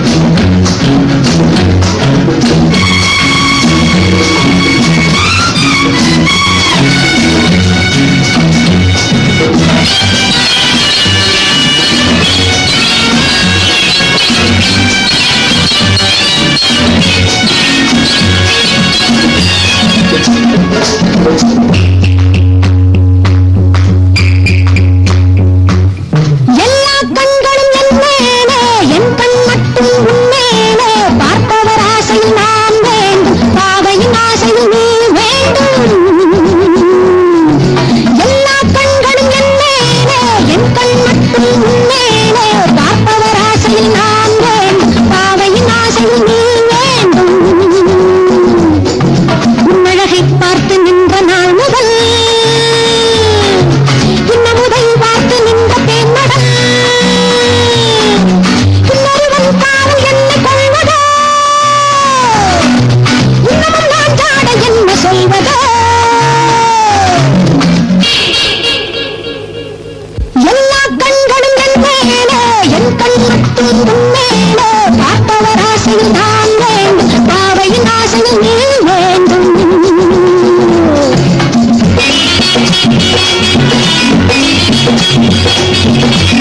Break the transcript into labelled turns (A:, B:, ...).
A: Thank you.
B: Thank